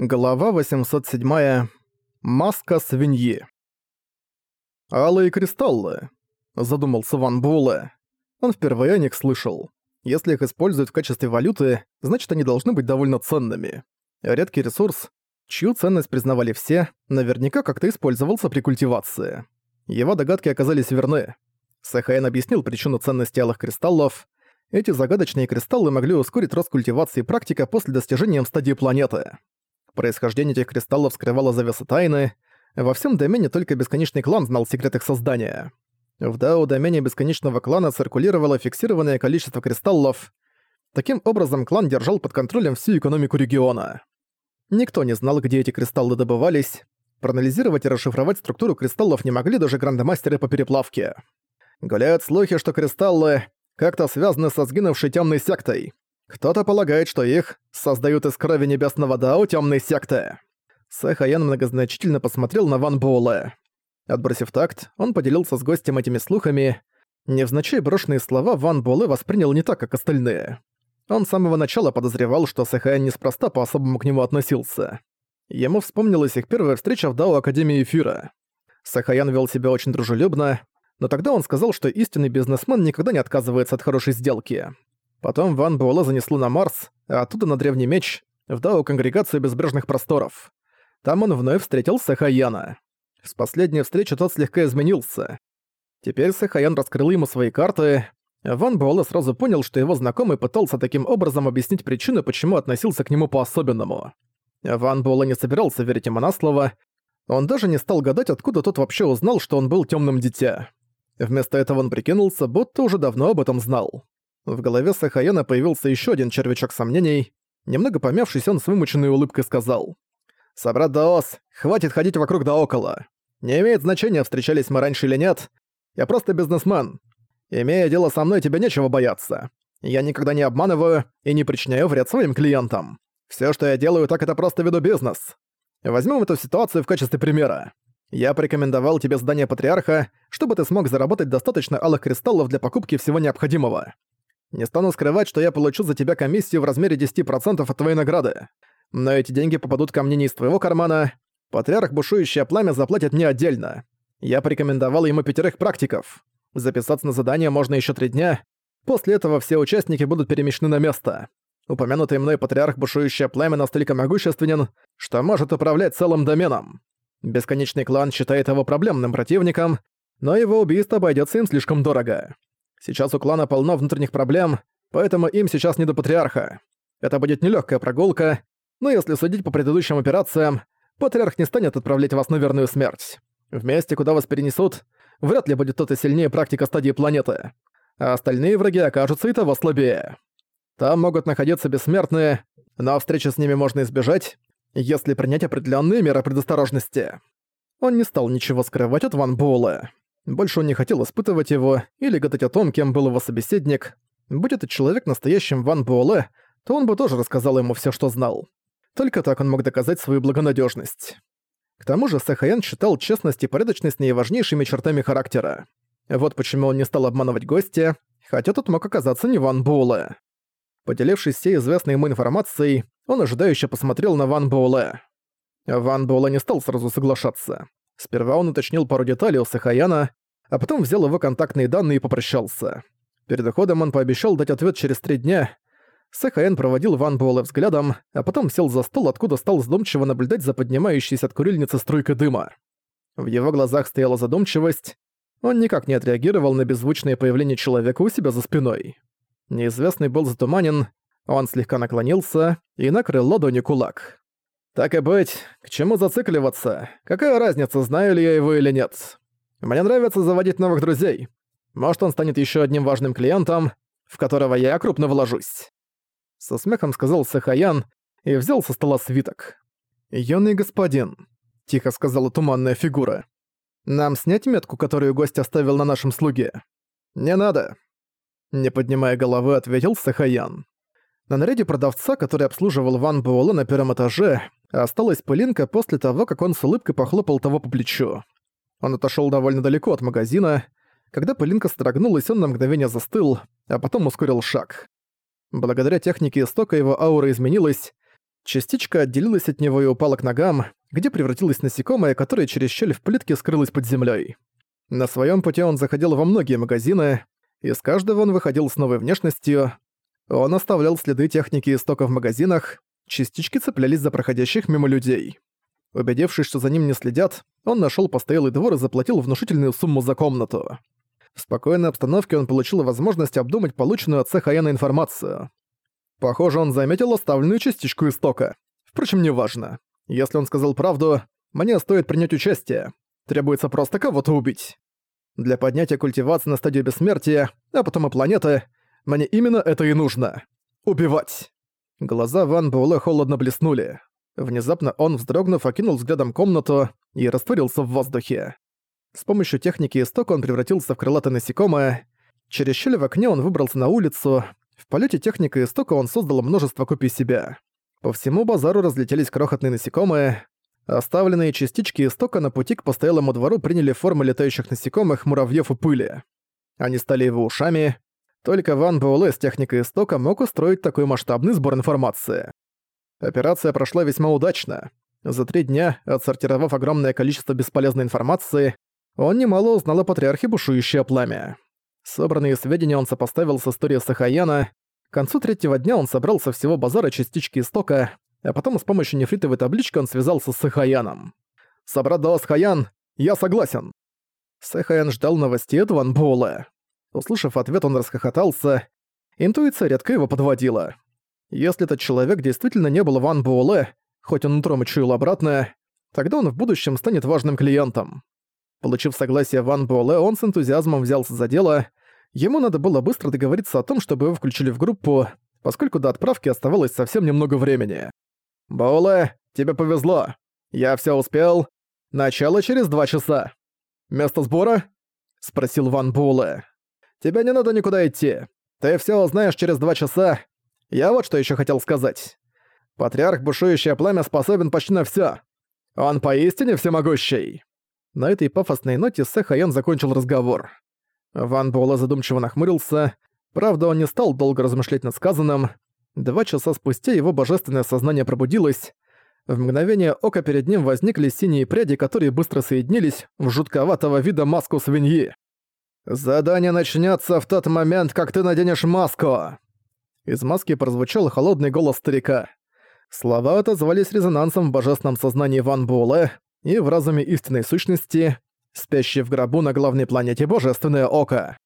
Глава 807. Маска свиньи. «Алые кристаллы», — задумался Ван Буэлэ. Он впервые о них слышал. Если их используют в качестве валюты, значит они должны быть довольно ценными. Редкий ресурс, чью ценность признавали все, наверняка как-то использовался при культивации. Его догадки оказались верны. Сэхаэн объяснил причину ценности алых кристаллов. Эти загадочные кристаллы могли ускорить рост культивации практика после достижения стадии планеты. Происхождение этих кристаллов скрывало завесы тайны. Во всем домене только Бесконечный клан знал секрет их создания. В Дао-домене Бесконечного клана циркулировало фиксированное количество кристаллов. Таким образом, клан держал под контролем всю экономику региона. Никто не знал, где эти кристаллы добывались. Проанализировать и расшифровать структуру кристаллов не могли даже грандмастеры по переплавке. Гуляют слухи, что кристаллы как-то связаны со сгинувшей темной сектой. Кто-то полагает, что их создают из крови небесного Дао темной секты. Сэхаян многозначительно посмотрел на Ван Буэлэ. Отбросив такт, он поделился с гостем этими слухами. Невзначай брошенные слова Ван Буэлэ воспринял не так, как остальные. Он с самого начала подозревал, что Сэхаян неспроста по-особому к нему относился. Ему вспомнилась их первая встреча в Дао Академии Эфира. Сахаян вел себя очень дружелюбно, но тогда он сказал, что истинный бизнесмен никогда не отказывается от хорошей сделки. Потом Ван Буэлэ занесло на Марс, а оттуда на Древний Меч, в Дао Конгрегацию Безбрежных Просторов. Там он вновь встретил Сахаяна. С последней встречи тот слегка изменился. Теперь Сахаян раскрыл ему свои карты. Ван Буэлэ сразу понял, что его знакомый пытался таким образом объяснить причину, почему относился к нему по-особенному. Ван Буэлэ не собирался верить ему на слово. Он даже не стал гадать, откуда тот вообще узнал, что он был темным дитя. Вместо этого он прикинулся, будто уже давно об этом знал. В голове Сахаяна появился еще один червячок сомнений. Немного помявшись, он с вымученной улыбкой сказал. «Собрат Даос, хватит ходить вокруг да около. Не имеет значения, встречались мы раньше или нет. Я просто бизнесмен. Имея дело со мной, тебе нечего бояться. Я никогда не обманываю и не причиняю вред своим клиентам. Все, что я делаю, так это просто веду бизнес. Возьмем эту ситуацию в качестве примера. Я порекомендовал тебе здание Патриарха, чтобы ты смог заработать достаточно алых кристаллов для покупки всего необходимого. Не стану скрывать, что я получу за тебя комиссию в размере 10% от твоей награды. Но эти деньги попадут ко мне не из твоего кармана. Патриарх Бушующее Пламя заплатит мне отдельно. Я порекомендовал ему пятерых практиков. Записаться на задание можно еще три дня. После этого все участники будут перемещены на место. Упомянутый мной Патриарх Бушующее Пламя настолько могущественен, что может управлять целым доменом. Бесконечный клан считает его проблемным противником, но его убийство обойдется им слишком дорого. Сейчас у клана полно внутренних проблем, поэтому им сейчас не до патриарха. Это будет нелегкая прогулка, но если судить по предыдущим операциям, патриарх не станет отправлять вас на верную смерть. В месте, куда вас перенесут, вряд ли будет кто-то сильнее практика стадии планеты, а остальные враги окажутся и того слабее. Там могут находиться бессмертные, но встречи с ними можно избежать, если принять определенные меры предосторожности. Он не стал ничего скрывать от Ван Буэлэ. Больше он не хотел испытывать его или гадать о том, кем был его собеседник. Будь этот человек настоящим Ван Буэлэ, то он бы тоже рассказал ему все, что знал. Только так он мог доказать свою благонадежность. К тому же Сахаян считал честность и порядочность наиважнейшими чертами характера. Вот почему он не стал обманывать гостя, хотя тот мог оказаться не Ван Буэлэ. Поделившись всей известной ему информацией, он ожидающе посмотрел на Ван Буэлэ. Ван Буэлэ не стал сразу соглашаться. Сперва он уточнил пару деталей у Сахаяна, а потом взял его контактные данные и попрощался. Перед уходом он пообещал дать ответ через три дня. Сахаян проводил Ван Буэлэ взглядом, а потом сел за стол, откуда стал задумчиво наблюдать за поднимающейся от курильницы струйкой дыма. В его глазах стояла задумчивость. Он никак не отреагировал на беззвучное появление человека у себя за спиной. Неизвестный был затуманен, он слегка наклонился и накрыл ладонью кулак. «Так и быть, к чему зацикливаться? Какая разница, знаю ли я его или нет?» Мне нравится заводить новых друзей. Может, он станет еще одним важным клиентом, в которого я крупно вложусь». Со смехом сказал Сахаян и взял со стола свиток. «Юный господин», — тихо сказала туманная фигура. «Нам снять метку, которую гость оставил на нашем слуге?» «Не надо», — не поднимая головы, ответил Сахаян. На наряде продавца, который обслуживал Ван Буэлэ на первом этаже, осталась пылинка после того, как он с улыбкой похлопал того по плечу. Он отошёл довольно далеко от магазина. Когда пылинка строгнулась, он на мгновение застыл, а потом ускорил шаг. Благодаря технике истока его аура изменилась. Частичка отделилась от него и упала к ногам, где превратилась в насекомое, которое через щель в плитке скрылось под землей. На своем пути он заходил во многие магазины, из каждого он выходил с новой внешностью. Он оставлял следы техники истока в магазинах, частички цеплялись за проходящих мимо людей. Убедившись, что за ним не следят, он нашел постоялый двор и заплатил внушительную сумму за комнату. В спокойной обстановке он получил возможность обдумать полученную от цеха Яна информацию. Похоже, он заметил оставленную частичку истока. Впрочем, неважно. Если он сказал правду, мне стоит принять участие. Требуется просто кого-то убить. Для поднятия культивации на стадию бессмертия, а потом и планеты, мне именно это и нужно. Убивать. Глаза Ван Буэлэ холодно блеснули. Внезапно он, вздрогнув, окинул взглядом комнату и растворился в воздухе. С помощью техники истока он превратился в крылатое насекомое. Через щель в окне он выбрался на улицу. В полете техника истока он создал множество копий себя. По всему базару разлетелись крохотные насекомые. Оставленные частички истока на пути к постоялому двору приняли формы летающих насекомых, муравьев и пыли. Они стали его ушами. Только Ван Буэлэ с техникой истока мог устроить такой масштабный сбор информации. Операция прошла весьма удачно. За три дня, отсортировав огромное количество бесполезной информации, он немало узнал о патриархе бушующее пламя. Собранные сведения он сопоставил с историей Сахаяна. К концу третьего дня он собрал со всего базара частички истока, а потом с помощью нефритовой таблички он связался с Сахаяном. «Собрат Даос Хаян, я согласен!» Сахаян ждал новостей от Ван Буэлэ. Услышав ответ, он расхохотался. Интуиция редко его подводила. Если этот человек действительно не был Ван Буэлэ, хоть он утром и чуял обратное, тогда он в будущем станет важным клиентом. Получив согласие Ван Буэлэ, он с энтузиазмом взялся за дело. Ему надо было быстро договориться о том, чтобы его включили в группу, поскольку до отправки оставалось совсем немного времени. «Буэлэ, тебе повезло. Я все успел. Начало через два часа. Место сбора?» — спросил Ван Буэлэ. «Тебе не надо никуда идти. Ты все узнаешь через два часа, я вот что еще хотел сказать. Патриарх Бушующее Пламя способен почти на все. Он поистине всемогущий. На этой пафосной ноте Сэхаян закончил разговор. Ван Буэлэ задумчиво нахмурился. Правда, он не стал долго размышлять над сказанным. Два часа спустя его божественное сознание пробудилось. В мгновение ока перед ним возникли синие пряди, которые быстро соединились в жутковатого вида маску свиньи. «Задание начнется в тот момент, как ты наденешь маску!» Из маски прозвучал холодный голос старика. Слова отозвались резонансом в божественном сознании Ван Буэлэ и в разуме истинной сущности, спящей в гробу на главной планете Божественное Око.